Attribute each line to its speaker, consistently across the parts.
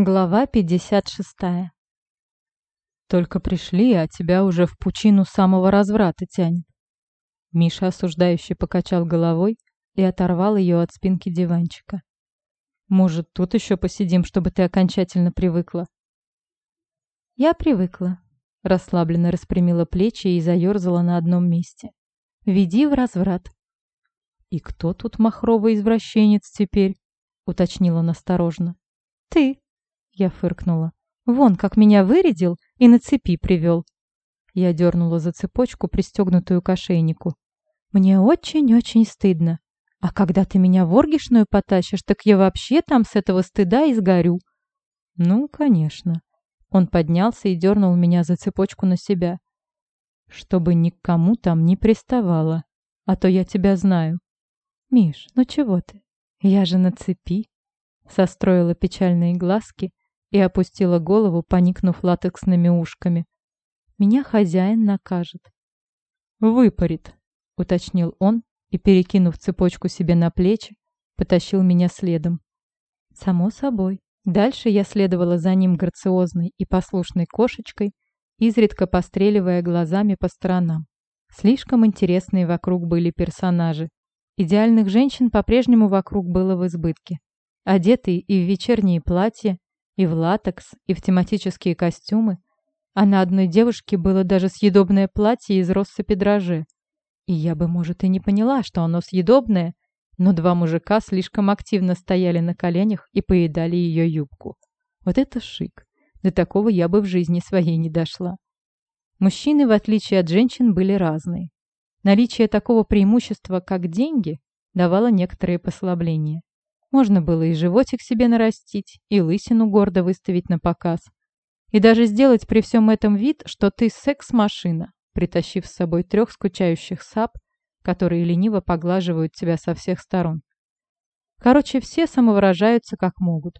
Speaker 1: Глава 56. Только пришли, а тебя уже в пучину самого разврата тянет. Миша осуждающе покачал головой и оторвал ее от спинки диванчика. Может, тут еще посидим, чтобы ты окончательно привыкла? Я привыкла. Расслабленно распрямила плечи и заерзала на одном месте. Веди в разврат. И кто тут махровый извращенец теперь? Уточнила насторожно. Ты. Я фыркнула. «Вон, как меня вырядил и на цепи привел». Я дернула за цепочку, пристегнутую к ошейнику. «Мне очень-очень стыдно. А когда ты меня в оргишную потащишь, так я вообще там с этого стыда и сгорю». «Ну, конечно». Он поднялся и дернул меня за цепочку на себя. «Чтобы никому там не приставало, а то я тебя знаю». «Миш, ну чего ты? Я же на цепи». Состроила печальные глазки и опустила голову, поникнув латексными ушками. «Меня хозяин накажет». «Выпарит», — уточнил он и, перекинув цепочку себе на плечи, потащил меня следом. Само собой. Дальше я следовала за ним грациозной и послушной кошечкой, изредка постреливая глазами по сторонам. Слишком интересные вокруг были персонажи. Идеальных женщин по-прежнему вокруг было в избытке. Одетые и в вечерние платья, и в латекс, и в тематические костюмы, а на одной девушке было даже съедобное платье из россыпи дрожжи. И я бы, может, и не поняла, что оно съедобное, но два мужика слишком активно стояли на коленях и поедали ее юбку. Вот это шик! До такого я бы в жизни своей не дошла. Мужчины, в отличие от женщин, были разные. Наличие такого преимущества, как деньги, давало некоторые послабления. Можно было и животик себе нарастить, и лысину гордо выставить на показ. И даже сделать при всем этом вид, что ты секс-машина, притащив с собой трех скучающих сап, которые лениво поглаживают тебя со всех сторон. Короче, все самовыражаются как могут.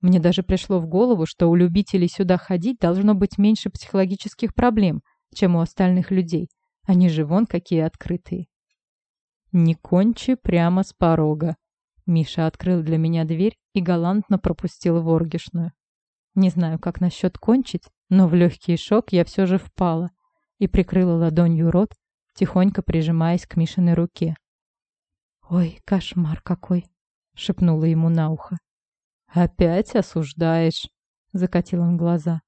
Speaker 1: Мне даже пришло в голову, что у любителей сюда ходить должно быть меньше психологических проблем, чем у остальных людей. Они же вон какие открытые. Не кончи прямо с порога, Миша открыл для меня дверь и галантно пропустил в. Не знаю, как насчет кончить, но в легкий шок я все же впала и прикрыла ладонью рот, тихонько прижимаясь к Мишиной руке. «Ой, кошмар какой!» — шепнула ему на ухо. «Опять осуждаешь?» — закатил он глаза.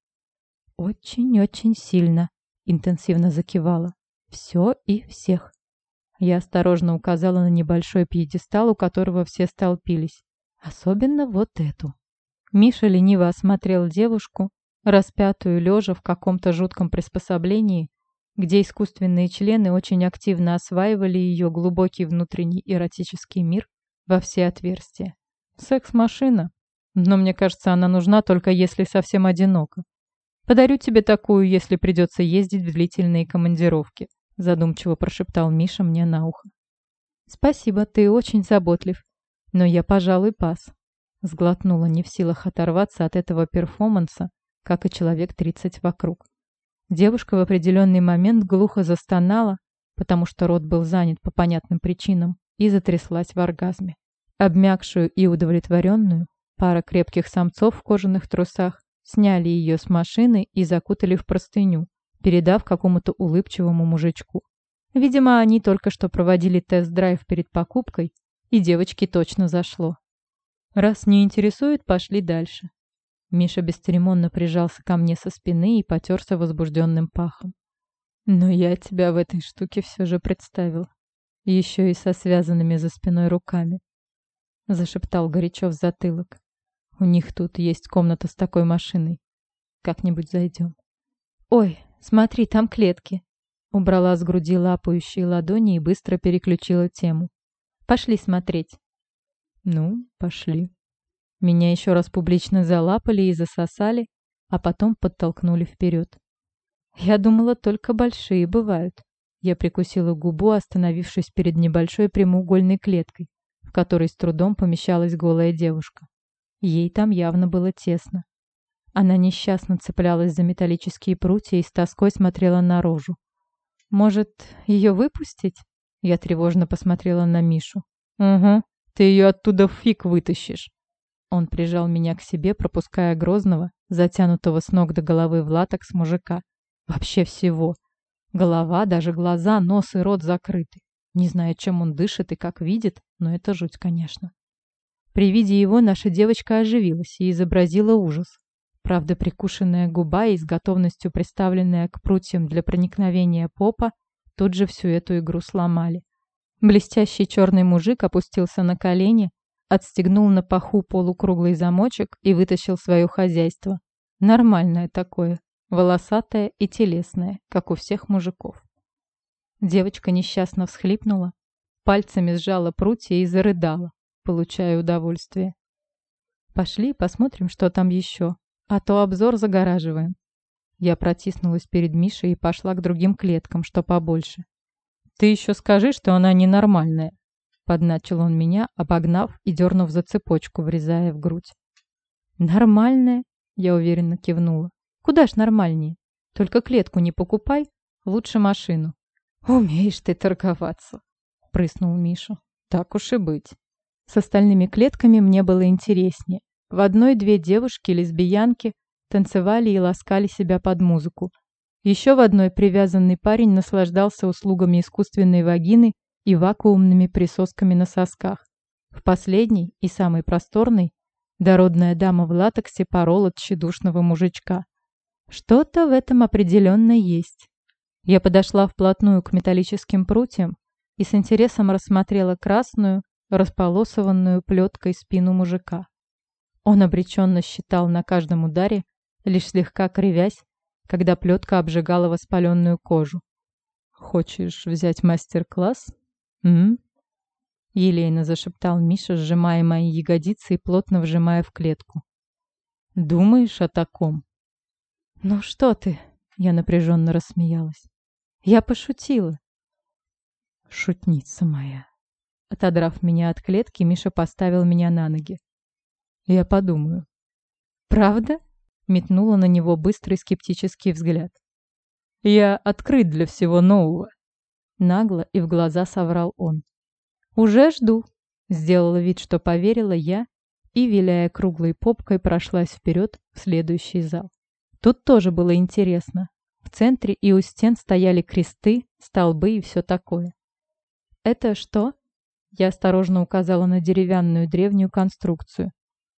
Speaker 1: «Очень-очень сильно», — интенсивно закивала. «Все и всех». Я осторожно указала на небольшой пьедестал, у которого все столпились. Особенно вот эту. Миша лениво осмотрел девушку, распятую лежа в каком-то жутком приспособлении, где искусственные члены очень активно осваивали ее глубокий внутренний эротический мир во все отверстия. Секс-машина. Но мне кажется, она нужна только если совсем одиноко. Подарю тебе такую, если придется ездить в длительные командировки задумчиво прошептал Миша мне на ухо. Спасибо, ты очень заботлив, но я, пожалуй, пас. Сглотнула не в силах оторваться от этого перформанса, как и человек тридцать вокруг. Девушка в определенный момент глухо застонала, потому что рот был занят по понятным причинам, и затряслась в оргазме. Обмякшую и удовлетворенную, пара крепких самцов в кожаных трусах сняли ее с машины и закутали в простыню, передав какому-то улыбчивому мужичку. Видимо, они только что проводили тест-драйв перед покупкой, и девочке точно зашло. Раз не интересует, пошли дальше. Миша бесцеремонно прижался ко мне со спины и потерся возбужденным пахом. Но я тебя в этой штуке все же представил. Еще и со связанными за спиной руками. Зашептал горячо в затылок. У них тут есть комната с такой машиной. Как-нибудь зайдем. Ой, Смотри, там клетки. Убрала с груди лапающие ладони и быстро переключила тему. Пошли смотреть. Ну, пошли. Меня еще раз публично залапали и засосали, а потом подтолкнули вперед. Я думала, только большие бывают. Я прикусила губу, остановившись перед небольшой прямоугольной клеткой, в которой с трудом помещалась голая девушка. Ей там явно было тесно. Она несчастно цеплялась за металлические прутья и с тоской смотрела наружу. «Может, ее выпустить?» Я тревожно посмотрела на Мишу. «Угу, ты ее оттуда фиг вытащишь». Он прижал меня к себе, пропуская грозного, затянутого с ног до головы в латекс мужика. Вообще всего. Голова, даже глаза, нос и рот закрыты. Не знаю, чем он дышит и как видит, но это жуть, конечно. При виде его наша девочка оживилась и изобразила ужас. Правда, прикушенная губа и с готовностью приставленная к прутьям для проникновения попа тут же всю эту игру сломали. Блестящий черный мужик опустился на колени, отстегнул на паху полукруглый замочек и вытащил свое хозяйство. Нормальное такое, волосатое и телесное, как у всех мужиков. Девочка несчастно всхлипнула, пальцами сжала прутья и зарыдала, получая удовольствие. Пошли посмотрим, что там еще, а то обзор загораживаем. Я протиснулась перед Мишей и пошла к другим клеткам, что побольше. «Ты еще скажи, что она ненормальная», — подначил он меня, обогнав и дернув за цепочку, врезая в грудь. «Нормальная?» — я уверенно кивнула. «Куда ж нормальнее? Только клетку не покупай, лучше машину». «Умеешь ты торговаться», — прыснул Миша. «Так уж и быть». С остальными клетками мне было интереснее. В одной две девушки-лесбиянки танцевали и ласкали себя под музыку. Еще в одной привязанный парень наслаждался услугами искусственной вагины и вакуумными присосками на сосках. В последней и самой просторной дородная дама в латексе порола тщедушного мужичка. Что-то в этом определенно есть. Я подошла вплотную к металлическим прутьям и с интересом рассмотрела красную, располосованную плеткой спину мужика. Он обреченно считал на каждом ударе лишь слегка кривясь, когда плетка обжигала воспаленную кожу. «Хочешь взять мастер-класс?» «М?», Елейно зашептал Миша, сжимая мои ягодицы и плотно вжимая в клетку. «Думаешь о таком?» «Ну что ты?» — я напряженно рассмеялась. «Я пошутила». «Шутница моя». Отодрав меня от клетки, Миша поставил меня на ноги. «Я подумаю». «Правда?» метнула на него быстрый скептический взгляд. «Я открыт для всего нового», — нагло и в глаза соврал он. «Уже жду», — сделала вид, что поверила я и, виляя круглой попкой, прошлась вперед в следующий зал. Тут тоже было интересно. В центре и у стен стояли кресты, столбы и все такое. «Это что?» Я осторожно указала на деревянную древнюю конструкцию.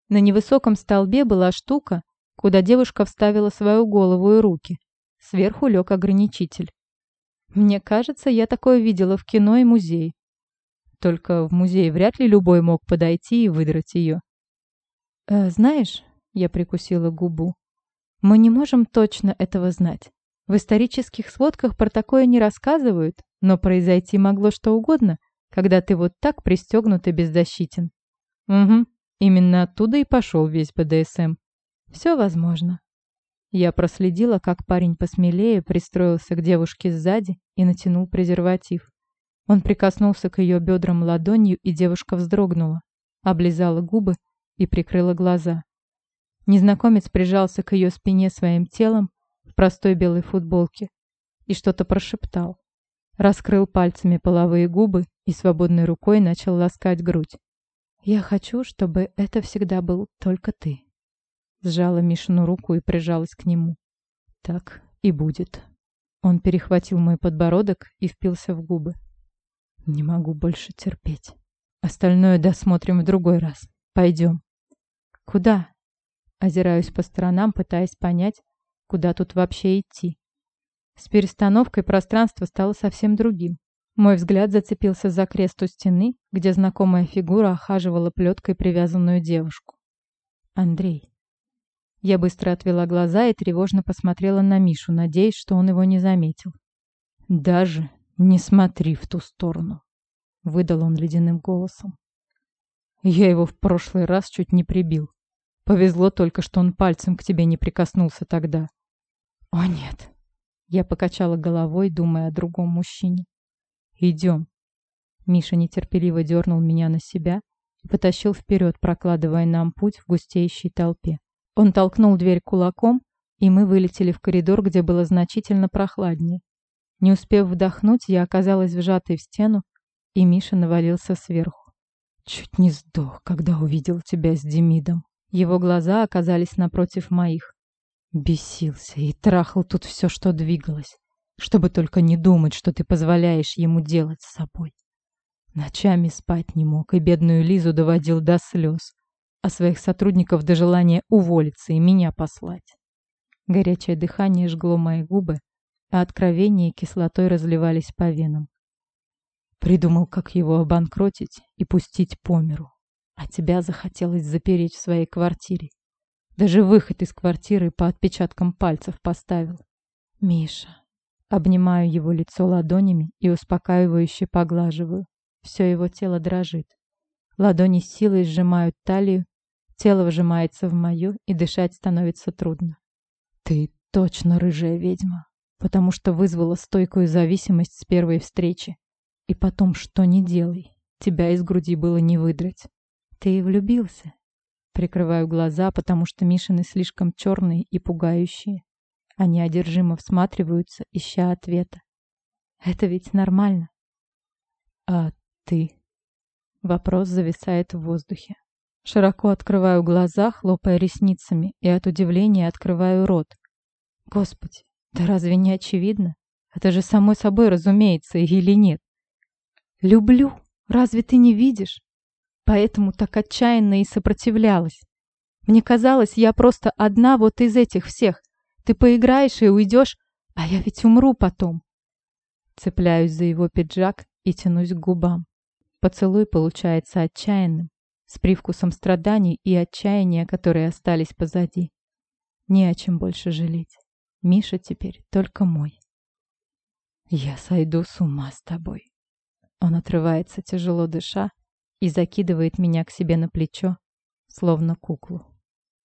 Speaker 1: На невысоком столбе была штука, куда девушка вставила свою голову и руки. Сверху лег ограничитель. Мне кажется, я такое видела в кино и музее. Только в музее вряд ли любой мог подойти и выдрать ее. «Э, «Знаешь», — я прикусила губу, — «мы не можем точно этого знать. В исторических сводках про такое не рассказывают, но произойти могло что угодно, когда ты вот так пристегнут и беззащитен». «Угу, именно оттуда и пошел весь БДСМ. Все возможно. Я проследила, как парень посмелее пристроился к девушке сзади и натянул презерватив. Он прикоснулся к ее бедрам ладонью, и девушка вздрогнула, облизала губы и прикрыла глаза. Незнакомец прижался к ее спине своим телом в простой белой футболке и что-то прошептал. Раскрыл пальцами половые губы и свободной рукой начал ласкать грудь. «Я хочу, чтобы это всегда был только ты». Сжала Мишину руку и прижалась к нему. Так и будет. Он перехватил мой подбородок и впился в губы. Не могу больше терпеть. Остальное досмотрим в другой раз. Пойдем. Куда? Озираюсь по сторонам, пытаясь понять, куда тут вообще идти. С перестановкой пространство стало совсем другим. Мой взгляд зацепился за крест у стены, где знакомая фигура охаживала плеткой привязанную девушку. Андрей. Я быстро отвела глаза и тревожно посмотрела на Мишу, надеясь, что он его не заметил. «Даже не смотри в ту сторону», — выдал он ледяным голосом. «Я его в прошлый раз чуть не прибил. Повезло только, что он пальцем к тебе не прикоснулся тогда». «О, нет!» Я покачала головой, думая о другом мужчине. «Идем». Миша нетерпеливо дернул меня на себя и потащил вперед, прокладывая нам путь в густеющей толпе. Он толкнул дверь кулаком, и мы вылетели в коридор, где было значительно прохладнее. Не успев вдохнуть, я оказалась вжатой в стену, и Миша навалился сверху. Чуть не сдох, когда увидел тебя с Демидом. Его глаза оказались напротив моих. Бесился и трахал тут все, что двигалось, чтобы только не думать, что ты позволяешь ему делать с собой. Ночами спать не мог и бедную Лизу доводил до слез, а своих сотрудников до желания уволиться и меня послать. Горячее дыхание жгло мои губы, а откровения кислотой разливались по венам. Придумал, как его обанкротить и пустить по миру. А тебя захотелось запереть в своей квартире. Даже выход из квартиры по отпечаткам пальцев поставил. Миша. Обнимаю его лицо ладонями и успокаивающе поглаживаю. Все его тело дрожит. Ладони силой сжимают талию, тело вжимается в мою, и дышать становится трудно. Ты точно рыжая ведьма, потому что вызвала стойкую зависимость с первой встречи. И потом, что не делай, тебя из груди было не выдрать. Ты и влюбился. Прикрываю глаза, потому что Мишины слишком черные и пугающие. Они одержимо всматриваются, ища ответа. Это ведь нормально. А ты? Вопрос зависает в воздухе. Широко открываю глаза, хлопая ресницами, и от удивления открываю рот. Господи, да разве не очевидно? Это же само собой разумеется или нет? Люблю. Разве ты не видишь? Поэтому так отчаянно и сопротивлялась. Мне казалось, я просто одна вот из этих всех. Ты поиграешь и уйдешь, а я ведь умру потом. Цепляюсь за его пиджак и тянусь к губам. Поцелуй получается отчаянным, с привкусом страданий и отчаяния, которые остались позади. Не о чем больше жалеть. Миша теперь только мой. Я сойду с ума с тобой. Он отрывается, тяжело дыша, и закидывает меня к себе на плечо, словно куклу.